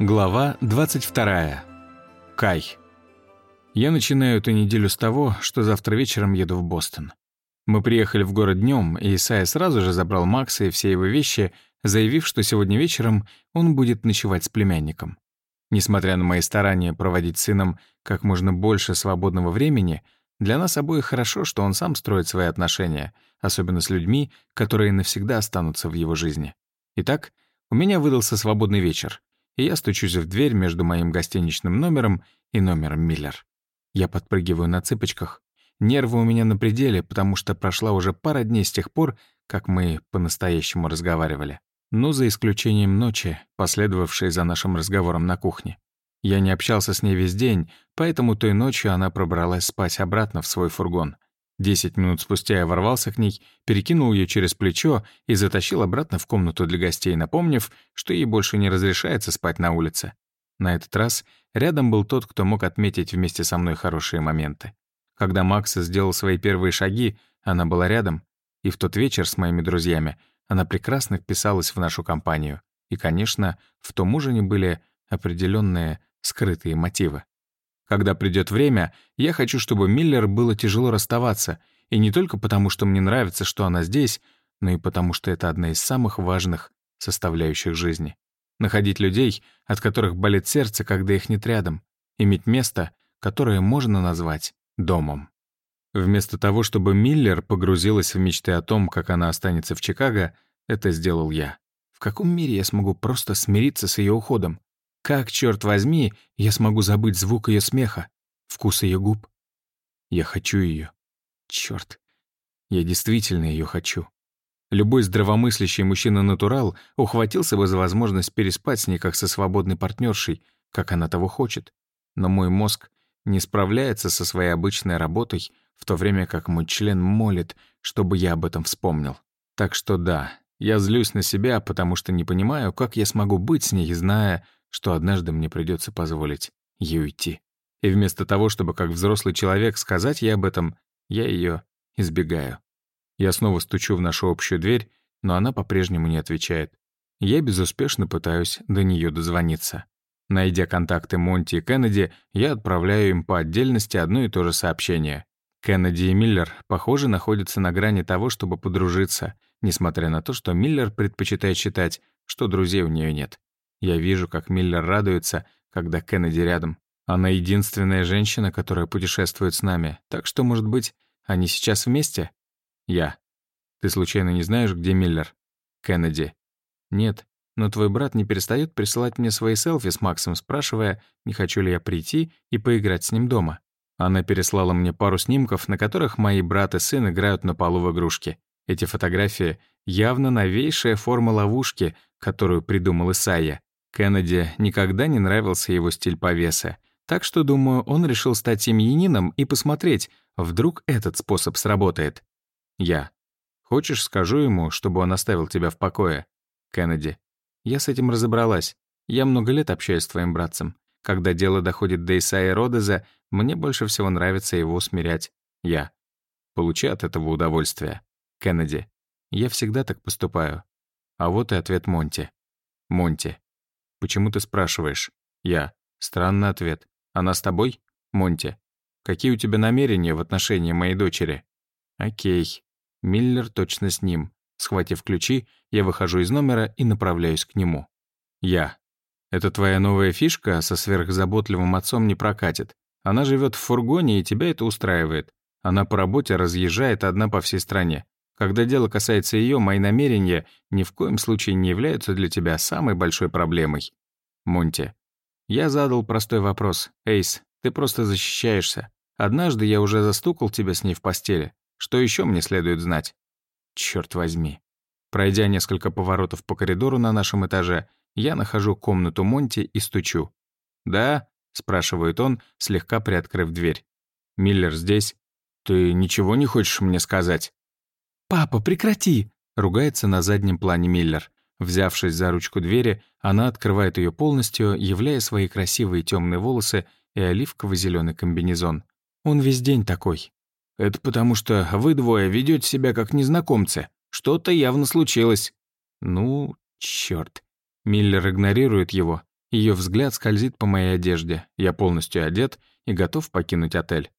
Глава 22. Кай. Я начинаю эту неделю с того, что завтра вечером еду в Бостон. Мы приехали в город днем, и Исайя сразу же забрал Макса и все его вещи, заявив, что сегодня вечером он будет ночевать с племянником. Несмотря на мои старания проводить с сыном как можно больше свободного времени, для нас обоих хорошо, что он сам строит свои отношения, особенно с людьми, которые навсегда останутся в его жизни. Итак, у меня выдался свободный вечер — и я стучусь в дверь между моим гостиничным номером и номером Миллер. Я подпрыгиваю на цыпочках. Нервы у меня на пределе, потому что прошла уже пара дней с тех пор, как мы по-настоящему разговаривали. Ну, за исключением ночи, последовавшей за нашим разговором на кухне. Я не общался с ней весь день, поэтому той ночью она пробралась спать обратно в свой фургон — Десять минут спустя я ворвался к ней, перекинул ее через плечо и затащил обратно в комнату для гостей, напомнив, что ей больше не разрешается спать на улице. На этот раз рядом был тот, кто мог отметить вместе со мной хорошие моменты. Когда Макс сделал свои первые шаги, она была рядом, и в тот вечер с моими друзьями она прекрасно вписалась в нашу компанию. И, конечно, в том ужине были определенные скрытые мотивы. Когда придет время, я хочу, чтобы Миллер было тяжело расставаться, и не только потому, что мне нравится, что она здесь, но и потому, что это одна из самых важных составляющих жизни. Находить людей, от которых болит сердце, когда их нет рядом, иметь место, которое можно назвать домом. Вместо того, чтобы Миллер погрузилась в мечты о том, как она останется в Чикаго, это сделал я. В каком мире я смогу просто смириться с ее уходом? Как, черт возьми, я смогу забыть звук ее смеха, вкус ее губ? Я хочу ее. Черт, я действительно ее хочу. Любой здравомыслящий мужчина-натурал ухватился бы за возможность переспать с ней как со свободной партнершей, как она того хочет. Но мой мозг не справляется со своей обычной работой, в то время как мой член молит, чтобы я об этом вспомнил. Так что да, я злюсь на себя, потому что не понимаю, как я смогу быть с ней, зная, что однажды мне придется позволить ей уйти. И вместо того, чтобы как взрослый человек сказать ей об этом, я ее избегаю. Я снова стучу в нашу общую дверь, но она по-прежнему не отвечает. Я безуспешно пытаюсь до нее дозвониться. Найдя контакты Монти и Кеннеди, я отправляю им по отдельности одно и то же сообщение. Кеннеди и Миллер, похоже, находятся на грани того, чтобы подружиться, несмотря на то, что Миллер предпочитает считать, что друзей у нее нет. Я вижу, как Миллер радуется, когда Кеннеди рядом. Она единственная женщина, которая путешествует с нами. Так что, может быть, они сейчас вместе? Я. Ты случайно не знаешь, где Миллер? Кеннеди. Нет, но твой брат не перестает присылать мне свои селфи с Максом, спрашивая, не хочу ли я прийти и поиграть с ним дома. Она переслала мне пару снимков, на которых мои брат и сын играют на полу в игрушки. Эти фотографии — явно новейшая форма ловушки, которую придумал Исайя. Кеннеди никогда не нравился его стиль повеса, так что, думаю, он решил стать семьянином и посмотреть, вдруг этот способ сработает. Я. Хочешь, скажу ему, чтобы он оставил тебя в покое? Кеннеди. Я с этим разобралась. Я много лет общаюсь с твоим братцем. Когда дело доходит до Исаи Родеза, мне больше всего нравится его усмирять. Я. Получи от этого удовольствие. Кеннеди. Я всегда так поступаю. А вот и ответ Монти. Монти. «Почему ты спрашиваешь?» Я. Странный ответ. «Она с тобой?» Монти. «Какие у тебя намерения в отношении моей дочери?» «Окей». Миллер точно с ним. Схватив ключи, я выхожу из номера и направляюсь к нему. Я. «Это твоя новая фишка со сверхзаботливым отцом не прокатит. Она живет в фургоне, и тебя это устраивает. Она по работе разъезжает одна по всей стране. Когда дело касается ее, мои намерения ни в коем случае не являются для тебя самой большой проблемой. Монти. Я задал простой вопрос. Эйс, ты просто защищаешься. Однажды я уже застукал тебя с ней в постели. Что еще мне следует знать? Черт возьми. Пройдя несколько поворотов по коридору на нашем этаже, я нахожу комнату Монти и стучу. «Да?» — спрашивает он, слегка приоткрыв дверь. «Миллер здесь?» «Ты ничего не хочешь мне сказать?» «Папа, прекрати!» — ругается на заднем плане Миллер. Взявшись за ручку двери, она открывает ее полностью, являя свои красивые темные волосы и оливково зеленый комбинезон. Он весь день такой. «Это потому что вы двое ведете себя как незнакомцы. Что-то явно случилось». «Ну, черт. Миллер игнорирует его. Ее взгляд скользит по моей одежде. Я полностью одет и готов покинуть отель.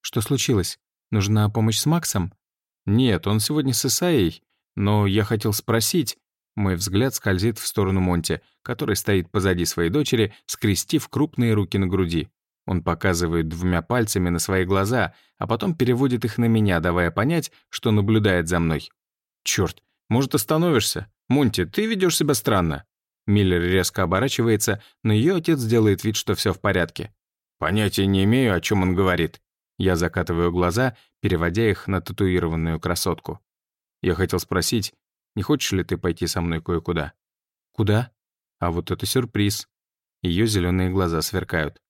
«Что случилось? Нужна помощь с Максом?» Нет, он сегодня с Исаей, но я хотел спросить. Мой взгляд скользит в сторону Монти, который стоит позади своей дочери, скрестив крупные руки на груди. Он показывает двумя пальцами на свои глаза, а потом переводит их на меня, давая понять, что наблюдает за мной. Черт, может, остановишься? Монти, ты ведешь себя странно». Миллер резко оборачивается, но ее отец делает вид, что все в порядке. «Понятия не имею, о чем он говорит», я закатываю глаза, переводя их на татуированную красотку. Я хотел спросить, не хочешь ли ты пойти со мной кое-куда? Куда? А вот это сюрприз. Ее зеленые глаза сверкают.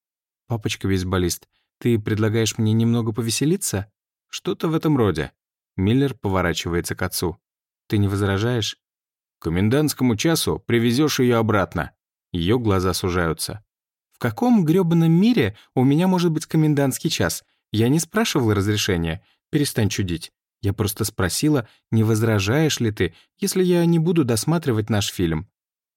Папочка-бейсболист, ты предлагаешь мне немного повеселиться? Что-то в этом роде. Миллер поворачивается к отцу. Ты не возражаешь? К комендантскому часу привезешь ее обратно. Ее глаза сужаются. В каком грёбаном мире у меня может быть комендантский час? Я не спрашивала разрешения. Перестань чудить. Я просто спросила, не возражаешь ли ты, если я не буду досматривать наш фильм.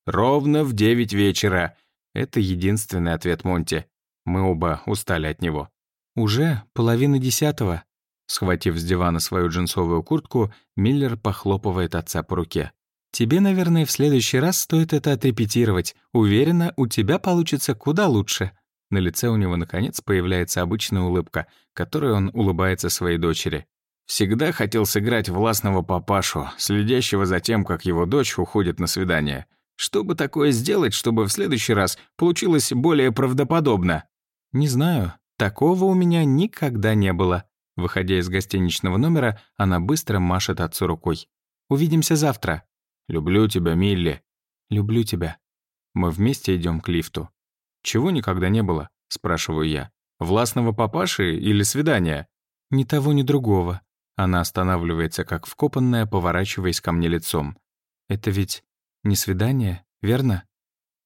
«Ровно в девять вечера». Это единственный ответ Монти. Мы оба устали от него. «Уже половина десятого». Схватив с дивана свою джинсовую куртку, Миллер похлопывает отца по руке. «Тебе, наверное, в следующий раз стоит это отрепетировать. Уверена, у тебя получится куда лучше». На лице у него, наконец, появляется обычная улыбка, которой он улыбается своей дочери. Всегда хотел сыграть властного папашу, следящего за тем, как его дочь уходит на свидание. Чтобы такое сделать, чтобы в следующий раз получилось более правдоподобно? Не знаю. Такого у меня никогда не было. Выходя из гостиничного номера, она быстро машет отцу рукой. «Увидимся завтра». «Люблю тебя, Милли». «Люблю тебя». Мы вместе идем к лифту. «Чего никогда не было?» — спрашиваю я. «Властного папаши или свидания?» «Ни того, ни другого». Она останавливается, как вкопанная, поворачиваясь ко мне лицом. «Это ведь не свидание, верно?»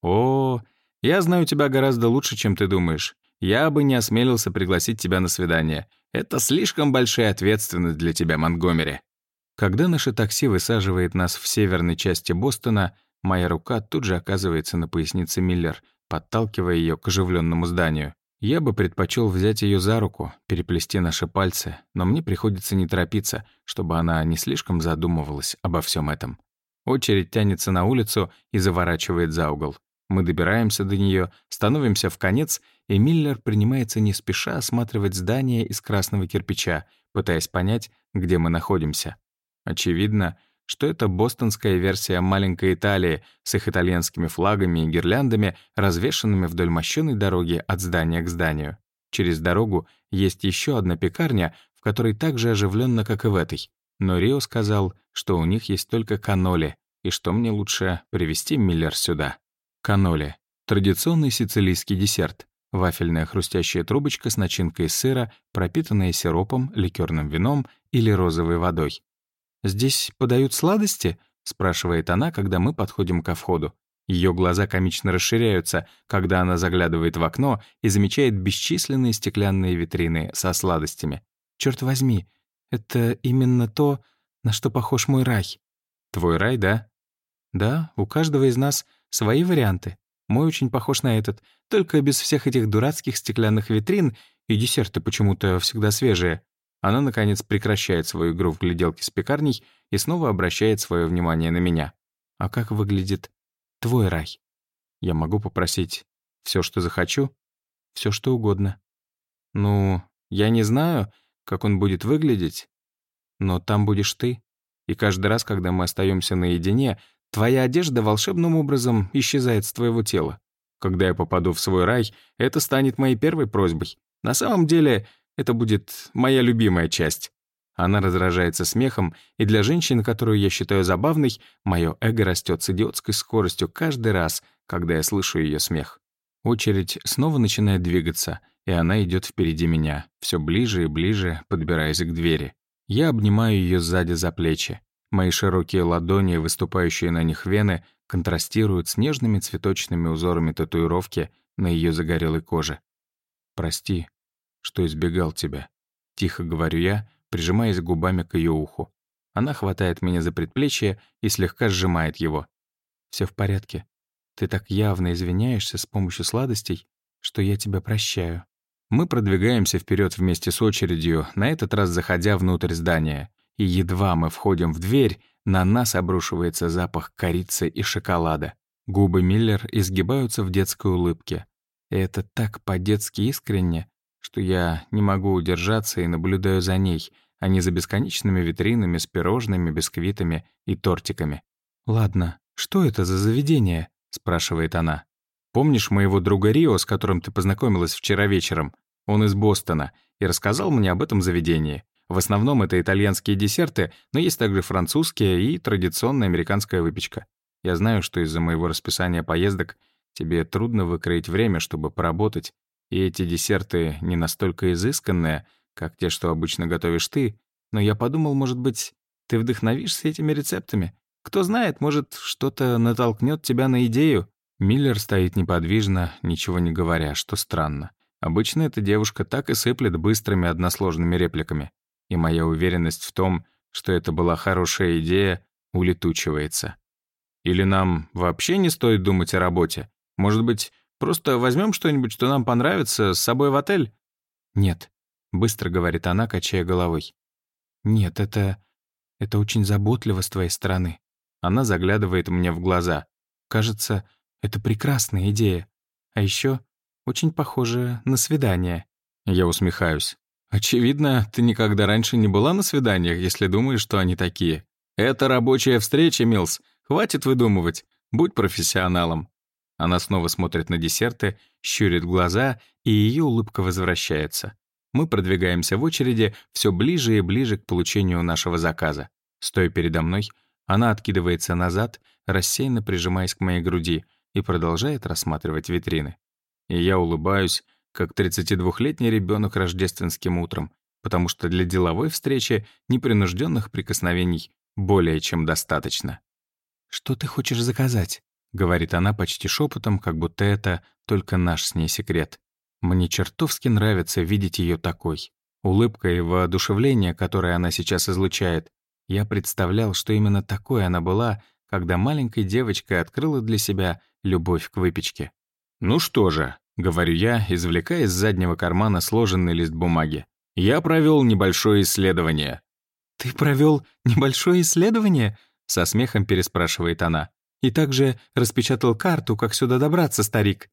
«О, я знаю тебя гораздо лучше, чем ты думаешь. Я бы не осмелился пригласить тебя на свидание. Это слишком большая ответственность для тебя, Монгомери». Когда наше такси высаживает нас в северной части Бостона, моя рука тут же оказывается на пояснице Миллер, подталкивая ее к оживленному зданию. Я бы предпочел взять ее за руку, переплести наши пальцы, но мне приходится не торопиться, чтобы она не слишком задумывалась обо всем этом. Очередь тянется на улицу и заворачивает за угол. Мы добираемся до нее, становимся в конец, и Миллер принимается не спеша осматривать здание из красного кирпича, пытаясь понять, где мы находимся. Очевидно, что это бостонская версия маленькой Италии с их итальянскими флагами и гирляндами, развешанными вдоль мощенной дороги от здания к зданию. Через дорогу есть еще одна пекарня, в которой так же оживленно, как и в этой. Но Рио сказал, что у них есть только каноли, и что мне лучше привезти Миллер сюда. Каноли — традиционный сицилийский десерт. Вафельная хрустящая трубочка с начинкой сыра, пропитанная сиропом, ликерным вином или розовой водой. «Здесь подают сладости?» — спрашивает она, когда мы подходим ко входу. Ее глаза комично расширяются, когда она заглядывает в окно и замечает бесчисленные стеклянные витрины со сладостями. Черт возьми, это именно то, на что похож мой рай». «Твой рай, да?» «Да, у каждого из нас свои варианты. Мой очень похож на этот, только без всех этих дурацких стеклянных витрин, и десерты почему-то всегда свежие. Она, наконец, прекращает свою игру в гляделки с пекарней и снова обращает свое внимание на меня. «А как выглядит твой рай?» «Я могу попросить все, что захочу, все, что угодно». «Ну, я не знаю, как он будет выглядеть, но там будешь ты. И каждый раз, когда мы остаемся наедине, твоя одежда волшебным образом исчезает с твоего тела. Когда я попаду в свой рай, это станет моей первой просьбой. На самом деле, это будет моя любимая часть». Она раздражается смехом, и для женщины, которую я считаю забавной, мое эго растет с идиотской скоростью каждый раз, когда я слышу ее смех. Очередь снова начинает двигаться, и она идет впереди меня, все ближе и ближе, подбираясь к двери. Я обнимаю ее сзади за плечи. Мои широкие ладони, выступающие на них вены, контрастируют с нежными цветочными узорами татуировки на ее загорелой коже. «Прости», что избегал тебя. Тихо говорю я, прижимаясь губами к ее уху. Она хватает меня за предплечье и слегка сжимает его. Все в порядке. Ты так явно извиняешься с помощью сладостей, что я тебя прощаю». Мы продвигаемся вперед вместе с очередью, на этот раз заходя внутрь здания. И едва мы входим в дверь, на нас обрушивается запах корицы и шоколада. Губы Миллер изгибаются в детской улыбке. И это так по-детски искренне, что я не могу удержаться и наблюдаю за ней, а не за бесконечными витринами с пирожными, бисквитами и тортиками. «Ладно, что это за заведение?» — спрашивает она. «Помнишь моего друга Рио, с которым ты познакомилась вчера вечером? Он из Бостона и рассказал мне об этом заведении. В основном это итальянские десерты, но есть также французские и традиционная американская выпечка. Я знаю, что из-за моего расписания поездок тебе трудно выкроить время, чтобы поработать и эти десерты не настолько изысканные, как те, что обычно готовишь ты, но я подумал, может быть, ты вдохновишься этими рецептами? Кто знает, может, что-то натолкнет тебя на идею?» Миллер стоит неподвижно, ничего не говоря, что странно. Обычно эта девушка так и сыплет быстрыми односложными репликами. И моя уверенность в том, что это была хорошая идея, улетучивается. Или нам вообще не стоит думать о работе? Может быть, Просто возьмем что-нибудь, что нам понравится, с собой в отель?» «Нет», — быстро говорит она, качая головой. «Нет, это... это очень заботливо с твоей стороны». Она заглядывает мне в глаза. «Кажется, это прекрасная идея. А еще очень похоже на свидание». Я усмехаюсь. «Очевидно, ты никогда раньше не была на свиданиях, если думаешь, что они такие. Это рабочая встреча, Милс. Хватит выдумывать. Будь профессионалом». Она снова смотрит на десерты, щурит глаза, и ее улыбка возвращается. Мы продвигаемся в очереди все ближе и ближе к получению нашего заказа. Стоя передо мной, она откидывается назад, рассеянно прижимаясь к моей груди, и продолжает рассматривать витрины. И я улыбаюсь, как 32-летний ребенок рождественским утром, потому что для деловой встречи непринужденных прикосновений более чем достаточно. «Что ты хочешь заказать?» — говорит она почти шепотом, как будто это только наш с ней секрет. «Мне чертовски нравится видеть ее такой. Улыбка и воодушевление, которое она сейчас излучает. Я представлял, что именно такой она была, когда маленькой девочкой открыла для себя любовь к выпечке. «Ну что же», — говорю я, извлекая из заднего кармана сложенный лист бумаги. «Я провел небольшое исследование». «Ты провел небольшое исследование?» — со смехом переспрашивает она. И также распечатал карту, как сюда добраться, старик».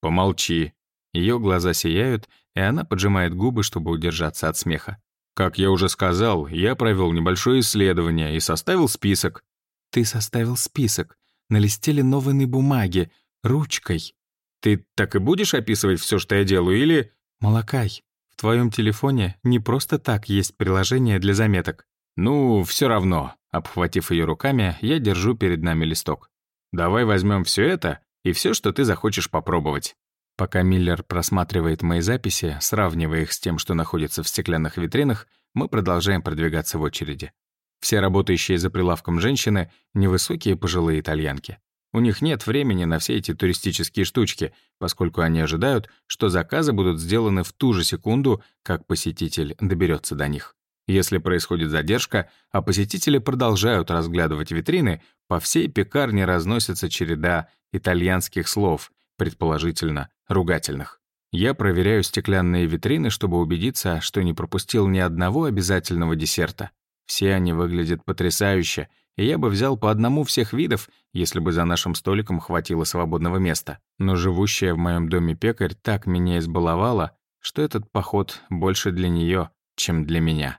«Помолчи». Ее глаза сияют, и она поджимает губы, чтобы удержаться от смеха. «Как я уже сказал, я провел небольшое исследование и составил список». «Ты составил список. На листе линованной бумаги. Ручкой». «Ты так и будешь описывать все, что я делаю, или...» Молокай. в твоем телефоне не просто так есть приложение для заметок». «Ну, все равно. Обхватив ее руками, я держу перед нами листок. «Давай возьмем все это и все, что ты захочешь попробовать». Пока Миллер просматривает мои записи, сравнивая их с тем, что находится в стеклянных витринах, мы продолжаем продвигаться в очереди. Все работающие за прилавком женщины — невысокие пожилые итальянки. У них нет времени на все эти туристические штучки, поскольку они ожидают, что заказы будут сделаны в ту же секунду, как посетитель доберется до них. Если происходит задержка, а посетители продолжают разглядывать витрины, по всей пекарне разносится череда итальянских слов, предположительно, ругательных. Я проверяю стеклянные витрины, чтобы убедиться, что не пропустил ни одного обязательного десерта. Все они выглядят потрясающе, и я бы взял по одному всех видов, если бы за нашим столиком хватило свободного места. Но живущая в моем доме пекарь так меня избаловала, что этот поход больше для нее, чем для меня.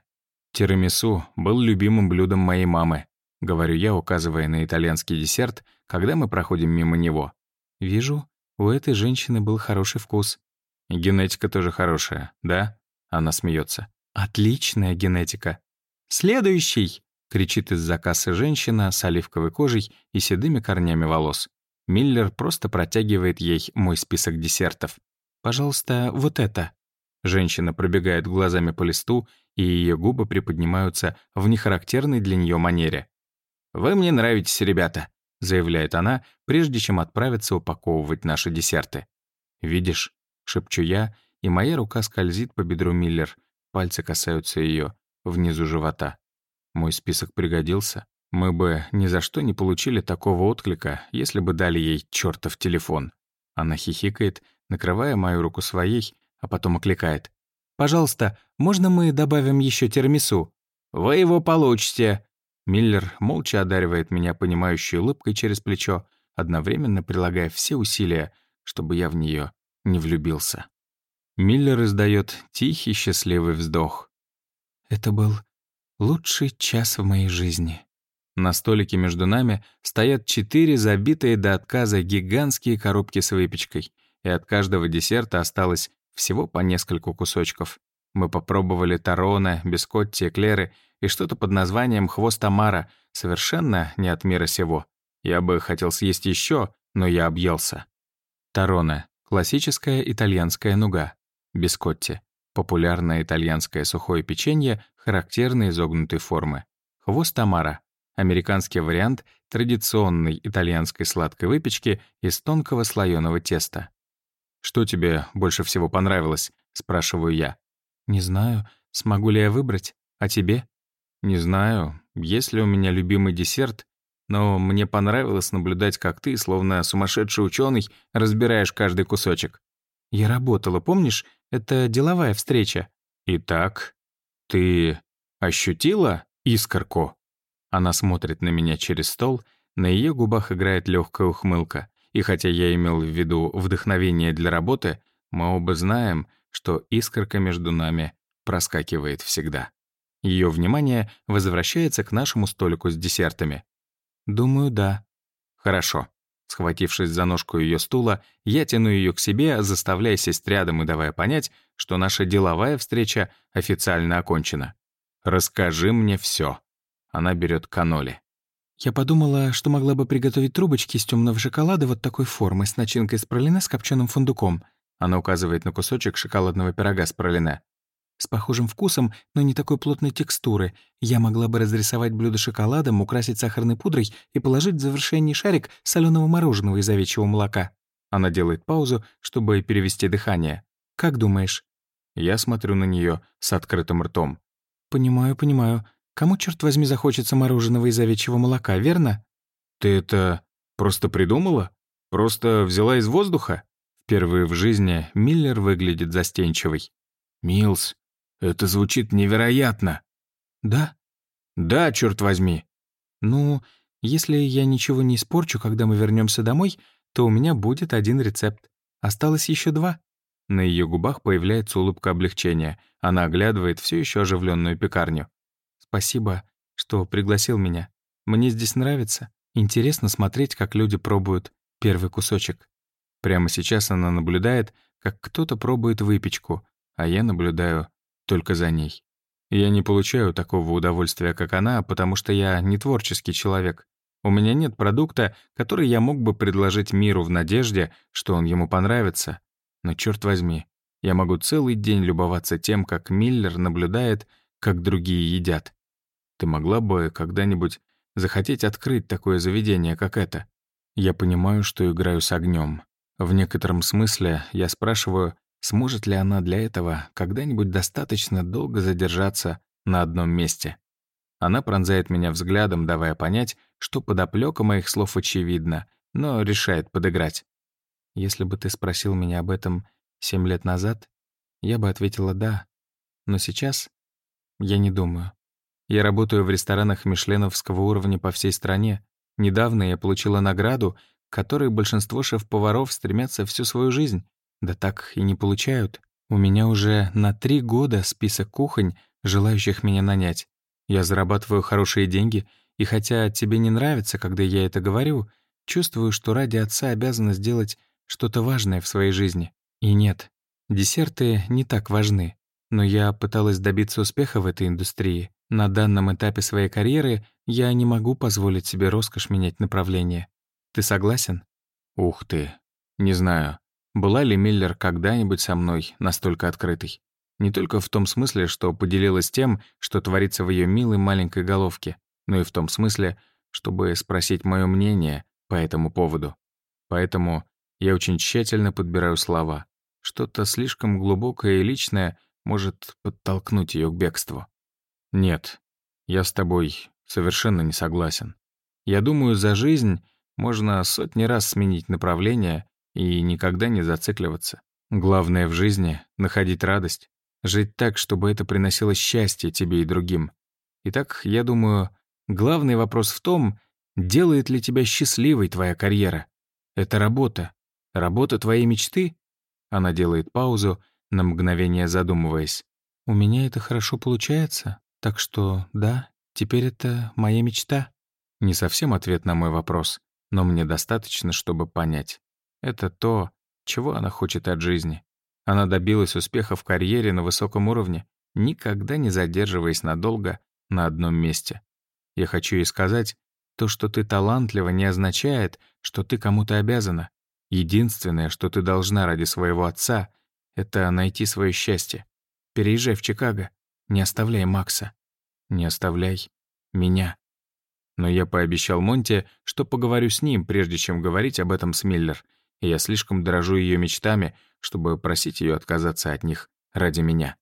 Тирамису был любимым блюдом моей мамы, говорю я, указывая на итальянский десерт, когда мы проходим мимо него. Вижу, у этой женщины был хороший вкус. Генетика тоже хорошая, да? Она смеется. Отличная генетика. Следующий! кричит из-за кассы женщина с оливковой кожей и седыми корнями волос. Миллер просто протягивает ей мой список десертов. «Пожалуйста, вот это». Женщина пробегает глазами по листу и ее губы приподнимаются в нехарактерной для нее манере. «Вы мне нравитесь, ребята», — заявляет она, прежде чем отправиться упаковывать наши десерты. «Видишь?» — шепчу я, и моя рука скользит по бедру Миллер, пальцы касаются ее внизу живота. Мой список пригодился. Мы бы ни за что не получили такого отклика, если бы дали ей чертов телефон. Она хихикает, накрывая мою руку своей, а потом окликает. «Пожалуйста, можно мы добавим еще термису?» «Вы его получите!» Миллер молча одаривает меня понимающей улыбкой через плечо, одновременно прилагая все усилия, чтобы я в нее не влюбился. Миллер издает тихий счастливый вздох. «Это был лучший час в моей жизни». На столике между нами стоят четыре забитые до отказа гигантские коробки с выпечкой, и от каждого десерта осталось всего по нескольку кусочков. Мы попробовали тароне, бискотти, эклеры и что-то под названием «Хвост Амара», совершенно не от мира сего. Я бы хотел съесть еще, но я объелся. Тароне — классическая итальянская нуга. Бискотти — популярное итальянское сухое печенье характерной изогнутой формы. Хвост Амара — американский вариант традиционной итальянской сладкой выпечки из тонкого слоеного теста. «Что тебе больше всего понравилось?» — спрашиваю я. Не знаю, смогу ли я выбрать. А тебе? Не знаю, есть ли у меня любимый десерт, но мне понравилось наблюдать, как ты, словно сумасшедший ученый, разбираешь каждый кусочек. Я работала, помнишь? Это деловая встреча. Итак, ты ощутила искорку? Она смотрит на меня через стол, на ее губах играет легкая ухмылка. И хотя я имел в виду вдохновение для работы, мы оба знаем, что искорка между нами проскакивает всегда. Ее внимание возвращается к нашему столику с десертами. «Думаю, да». «Хорошо». Схватившись за ножку ее стула, я тяну ее к себе, заставляя сесть рядом и давая понять, что наша деловая встреча официально окончена. «Расскажи мне все. Она берет каноли. Я подумала, что могла бы приготовить трубочки из темного шоколада вот такой формы с начинкой из пролина с копченым фундуком. Она указывает на кусочек шоколадного пирога с пролине. С похожим вкусом, но не такой плотной текстуры. Я могла бы разрисовать блюдо шоколадом, украсить сахарной пудрой и положить в завершении шарик соленого мороженого из овечьего молока. Она делает паузу, чтобы перевести дыхание. «Как думаешь?» Я смотрю на нее с открытым ртом. «Понимаю, понимаю. Кому, черт возьми, захочется мороженого из овечьего молока, верно?» «Ты это просто придумала? Просто взяла из воздуха?» Впервые в жизни Миллер выглядит застенчивой. «Милс, это звучит невероятно!» «Да?» «Да, черт возьми!» «Ну, если я ничего не испорчу, когда мы вернемся домой, то у меня будет один рецепт. Осталось еще два». На ее губах появляется улыбка облегчения. Она оглядывает все еще оживленную пекарню. «Спасибо, что пригласил меня. Мне здесь нравится. Интересно смотреть, как люди пробуют первый кусочек». Прямо сейчас она наблюдает, как кто-то пробует выпечку, а я наблюдаю только за ней. Я не получаю такого удовольствия, как она, потому что я не творческий человек. У меня нет продукта, который я мог бы предложить миру в надежде, что он ему понравится. Но черт возьми, я могу целый день любоваться тем, как Миллер наблюдает, как другие едят. Ты могла бы когда-нибудь захотеть открыть такое заведение, как это? Я понимаю, что играю с огнем. В некотором смысле я спрашиваю, сможет ли она для этого когда-нибудь достаточно долго задержаться на одном месте. Она пронзает меня взглядом, давая понять, что подоплёка моих слов очевидна, но решает подыграть. Если бы ты спросил меня об этом семь лет назад, я бы ответила «да». Но сейчас я не думаю. Я работаю в ресторанах мишленовского уровня по всей стране. Недавно я получила награду которые большинство шеф-поваров стремятся всю свою жизнь, да так и не получают. У меня уже на три года список кухонь, желающих меня нанять. Я зарабатываю хорошие деньги, и хотя тебе не нравится, когда я это говорю, чувствую, что ради отца обязана сделать что-то важное в своей жизни. И нет, десерты не так важны. Но я пыталась добиться успеха в этой индустрии. На данном этапе своей карьеры я не могу позволить себе роскошь менять направление. Ты согласен? Ух ты. Не знаю, была ли Миллер когда-нибудь со мной настолько открытой. Не только в том смысле, что поделилась тем, что творится в ее милой маленькой головке, но и в том смысле, чтобы спросить мое мнение по этому поводу. Поэтому я очень тщательно подбираю слова. Что-то слишком глубокое и личное может подтолкнуть ее к бегству. Нет, я с тобой совершенно не согласен. Я думаю, за жизнь можно сотни раз сменить направление и никогда не зацикливаться. Главное в жизни — находить радость, жить так, чтобы это приносило счастье тебе и другим. Итак, я думаю, главный вопрос в том, делает ли тебя счастливой твоя карьера. Это работа. Работа твоей мечты? Она делает паузу, на мгновение задумываясь. «У меня это хорошо получается, так что, да, теперь это моя мечта». Не совсем ответ на мой вопрос но мне достаточно, чтобы понять. Это то, чего она хочет от жизни. Она добилась успеха в карьере на высоком уровне, никогда не задерживаясь надолго на одном месте. Я хочу ей сказать, то, что ты талантлива, не означает, что ты кому-то обязана. Единственное, что ты должна ради своего отца, это найти свое счастье. Переезжай в Чикаго. Не оставляй Макса. Не оставляй меня. Но я пообещал Монте, что поговорю с ним, прежде чем говорить об этом с Миллер. И я слишком дорожу ее мечтами, чтобы просить ее отказаться от них ради меня.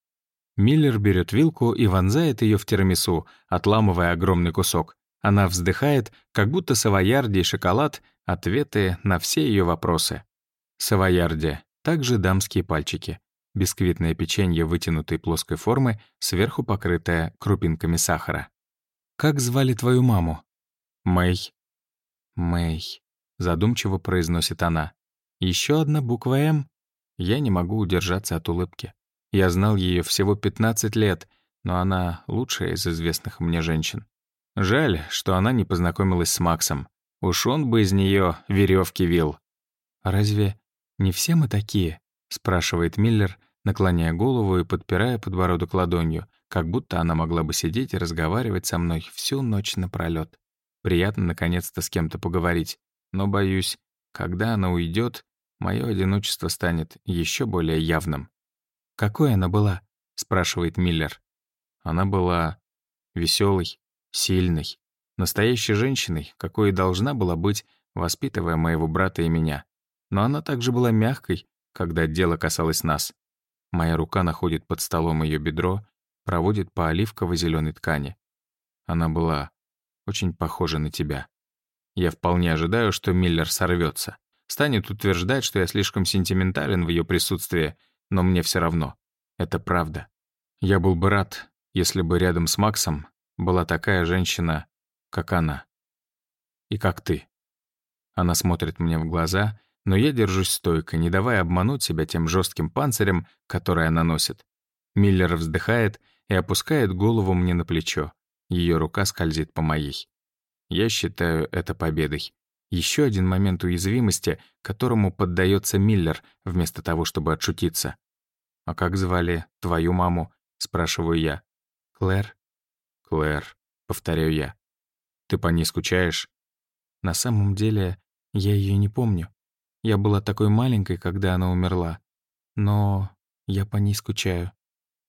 Миллер берет вилку и вонзает ее в тирамису, отламывая огромный кусок. Она вздыхает, как будто савоярди и шоколад — ответы на все ее вопросы. Савоярди — также дамские пальчики. Бисквитное печенье вытянутой плоской формы, сверху покрытое крупинками сахара. «Как звали твою маму?» «Мэй». «Мэй», — задумчиво произносит она. Еще одна буква «М». Я не могу удержаться от улыбки. Я знал ее всего 15 лет, но она лучшая из известных мне женщин. Жаль, что она не познакомилась с Максом. Уж он бы из нее веревки вил. «Разве не все мы такие?» — спрашивает Миллер, наклоняя голову и подпирая подбородок ладонью — как будто она могла бы сидеть и разговаривать со мной всю ночь напролёт. Приятно наконец-то с кем-то поговорить. Но боюсь, когда она уйдет, мое одиночество станет еще более явным. «Какой она была?» — спрашивает Миллер. Она была веселой, сильной, настоящей женщиной, какой и должна была быть, воспитывая моего брата и меня. Но она также была мягкой, когда дело касалось нас. Моя рука находит под столом ее бедро, проводит по оливково-зеленой ткани. Она была очень похожа на тебя. Я вполне ожидаю, что Миллер сорвется. Станет утверждать, что я слишком сентиментален в ее присутствии, но мне все равно. Это правда. Я был бы рад, если бы рядом с Максом была такая женщина, как она. И как ты. Она смотрит мне в глаза, но я держусь стойко, не давая обмануть себя тем жестким панцирем, который она носит. Миллер вздыхает и опускает голову мне на плечо. Ее рука скользит по моей. Я считаю это победой. Еще один момент уязвимости, которому поддается Миллер, вместо того, чтобы отшутиться. «А как звали твою маму?» — спрашиваю я. «Клэр?» «Клэр», — повторяю я. «Ты по ней скучаешь?» «На самом деле, я ее не помню. Я была такой маленькой, когда она умерла. Но я по ней скучаю.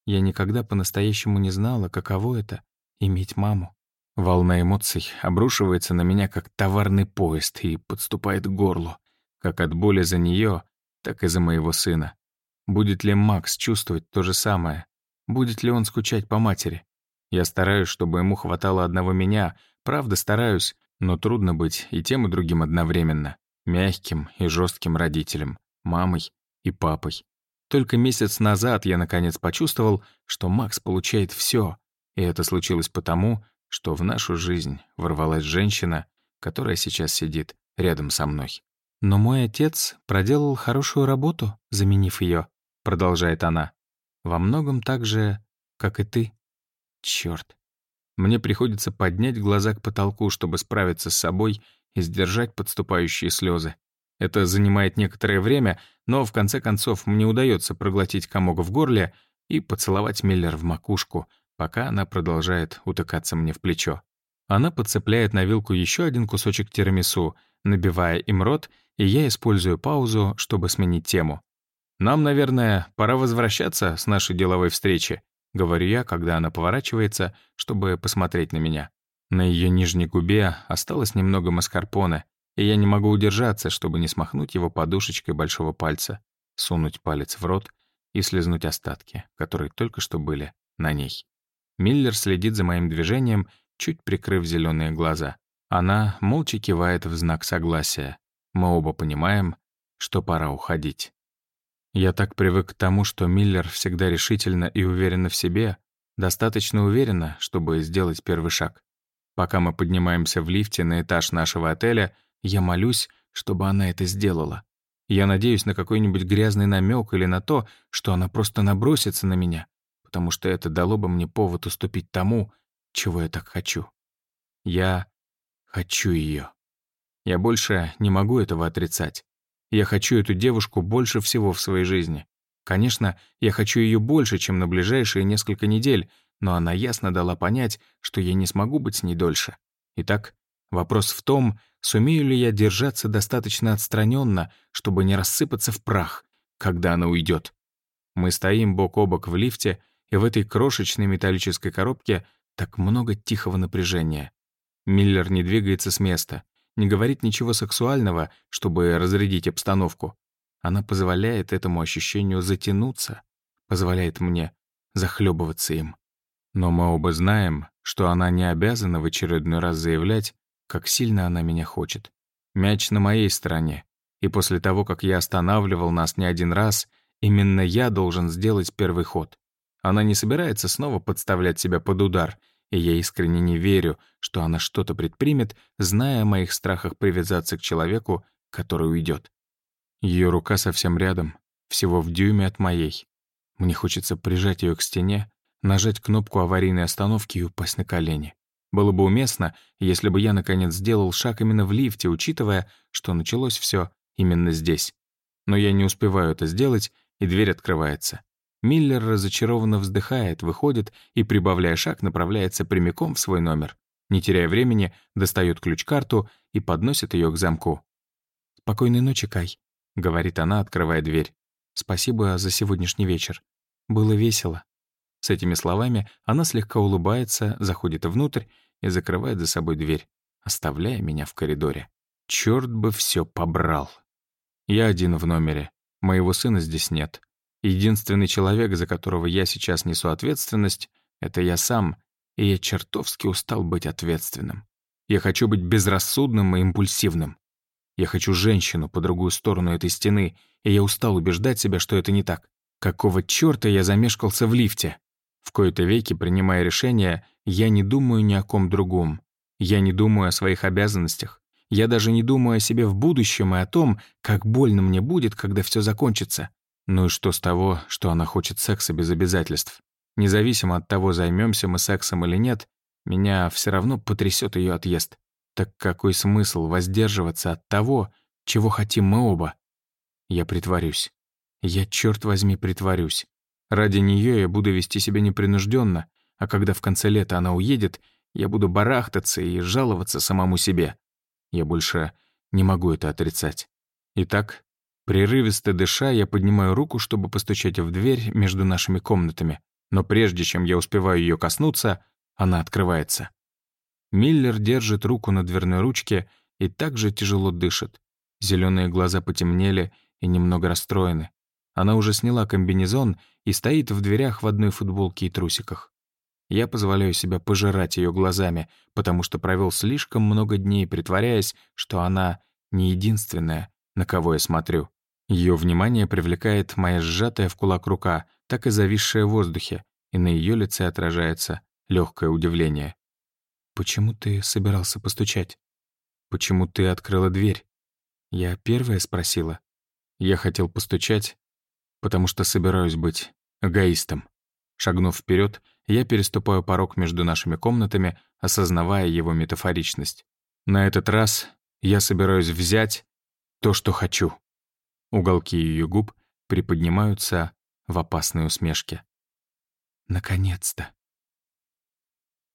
Я никогда по-настоящему не знала, каково это — иметь маму. Волна эмоций обрушивается на меня, как товарный поезд, и подступает к горлу, как от боли за нее, так и за моего сына. Будет ли Макс чувствовать то же самое? Будет ли он скучать по матери? Я стараюсь, чтобы ему хватало одного меня, правда стараюсь, но трудно быть и тем, и другим одновременно. Мягким и жестким родителем, мамой и папой. Только месяц назад я наконец почувствовал, что Макс получает все, и это случилось потому, что в нашу жизнь ворвалась женщина, которая сейчас сидит рядом со мной. «Но мой отец проделал хорошую работу, заменив ее, продолжает она. «Во многом так же, как и ты. Черт. Мне приходится поднять глаза к потолку, чтобы справиться с собой и сдержать подступающие слезы. Это занимает некоторое время, но в конце концов мне удается проглотить комок в горле и поцеловать Миллер в макушку, пока она продолжает утыкаться мне в плечо. Она подцепляет на вилку еще один кусочек тирамису, набивая им рот, и я использую паузу, чтобы сменить тему. «Нам, наверное, пора возвращаться с нашей деловой встречи», — говорю я, когда она поворачивается, чтобы посмотреть на меня. На ее нижней губе осталось немного маскарпоне, и я не могу удержаться, чтобы не смахнуть его подушечкой большого пальца, сунуть палец в рот и слезнуть остатки, которые только что были на ней. Миллер следит за моим движением, чуть прикрыв зеленые глаза. Она молча кивает в знак согласия. Мы оба понимаем, что пора уходить. Я так привык к тому, что Миллер всегда решительно и уверенно в себе, достаточно уверенно, чтобы сделать первый шаг. Пока мы поднимаемся в лифте на этаж нашего отеля, я молюсь, чтобы она это сделала. Я надеюсь на какой-нибудь грязный намек или на то, что она просто набросится на меня, потому что это дало бы мне повод уступить тому, чего я так хочу. Я хочу ее. Я больше не могу этого отрицать. Я хочу эту девушку больше всего в своей жизни. Конечно, я хочу ее больше, чем на ближайшие несколько недель, но она ясно дала понять, что я не смогу быть с ней дольше. Итак, Вопрос в том, сумею ли я держаться достаточно отстраненно, чтобы не рассыпаться в прах, когда она уйдет. Мы стоим бок о бок в лифте, и в этой крошечной металлической коробке так много тихого напряжения. Миллер не двигается с места, не говорит ничего сексуального, чтобы разрядить обстановку. Она позволяет этому ощущению затянуться, позволяет мне захлебываться им. Но мы оба знаем, что она не обязана в очередной раз заявлять, как сильно она меня хочет. Мяч на моей стороне. И после того, как я останавливал нас не один раз, именно я должен сделать первый ход. Она не собирается снова подставлять себя под удар, и я искренне не верю, что она что-то предпримет, зная о моих страхах привязаться к человеку, который уйдет. Ее рука совсем рядом, всего в дюйме от моей. Мне хочется прижать ее к стене, нажать кнопку аварийной остановки и упасть на колени. Было бы уместно, если бы я, наконец, сделал шаг именно в лифте, учитывая, что началось все именно здесь. Но я не успеваю это сделать, и дверь открывается. Миллер разочарованно вздыхает, выходит и, прибавляя шаг, направляется прямиком в свой номер. Не теряя времени, достает ключ-карту и подносит ее к замку. «Спокойной ночи, Кай», — говорит она, открывая дверь. «Спасибо за сегодняшний вечер. Было весело». С этими словами она слегка улыбается, заходит внутрь и закрывает за собой дверь, оставляя меня в коридоре. Черт бы все побрал. Я один в номере. Моего сына здесь нет. Единственный человек, за которого я сейчас несу ответственность, это я сам, и я чертовски устал быть ответственным. Я хочу быть безрассудным и импульсивным. Я хочу женщину по другую сторону этой стены, и я устал убеждать себя, что это не так. Какого чёрта я замешкался в лифте? В кои-то веки, принимая решение, я не думаю ни о ком другом. Я не думаю о своих обязанностях. Я даже не думаю о себе в будущем и о том, как больно мне будет, когда все закончится. Ну и что с того, что она хочет секса без обязательств? Независимо от того, займемся мы сексом или нет, меня все равно потрясет ее отъезд. Так какой смысл воздерживаться от того, чего хотим мы оба? Я притворюсь. Я, черт возьми, притворюсь. Ради нее я буду вести себя непринужденно, а когда в конце лета она уедет, я буду барахтаться и жаловаться самому себе. Я больше не могу это отрицать. Итак, прерывисто дыша, я поднимаю руку, чтобы постучать в дверь между нашими комнатами. Но прежде чем я успеваю ее коснуться, она открывается. Миллер держит руку на дверной ручке и также тяжело дышит. Зеленые глаза потемнели и немного расстроены. Она уже сняла комбинезон и стоит в дверях в одной футболке и трусиках. Я позволяю себе пожирать ее глазами, потому что провел слишком много дней, притворяясь, что она не единственная, на кого я смотрю. Ее внимание привлекает моя сжатая в кулак рука, так и зависшая в воздухе, и на ее лице отражается легкое удивление. «Почему ты собирался постучать? Почему ты открыла дверь?» Я первая спросила. Я хотел постучать, потому что собираюсь быть эгоистом. Шагнув вперед, я переступаю порог между нашими комнатами, осознавая его метафоричность. На этот раз я собираюсь взять то, что хочу. Уголки ее губ приподнимаются в опасной усмешке. «Наконец-то!»